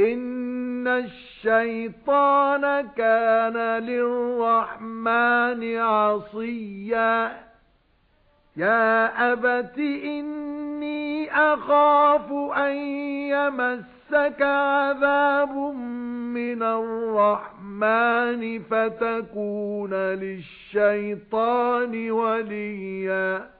إِنَّ الشَّيْطَانَ كَانَ لِلرَّحْمَنِ عَصِيًّا يَا أَبَتِ إِنِّي أَخَافُ أَن يَمَسَّكَ عَذَابٌ مِنَ الرَّحْمَنِ فَتَكُونَ لِلشَّيْطَانِ وَلِيًّا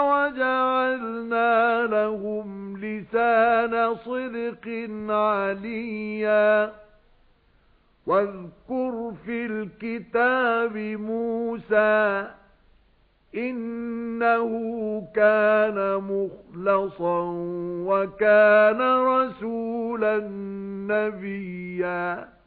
وَجَعَلْنَا لَهُمْ لِسَانَ صِدْقٍ عَلِيًّا. وَاذْكُرْ فِي الْكِتَابِ مُوسَى إِنَّهُ كَانَ مُخْلَصًا وَكَانَ رَسُولًا نَّبِيًّا.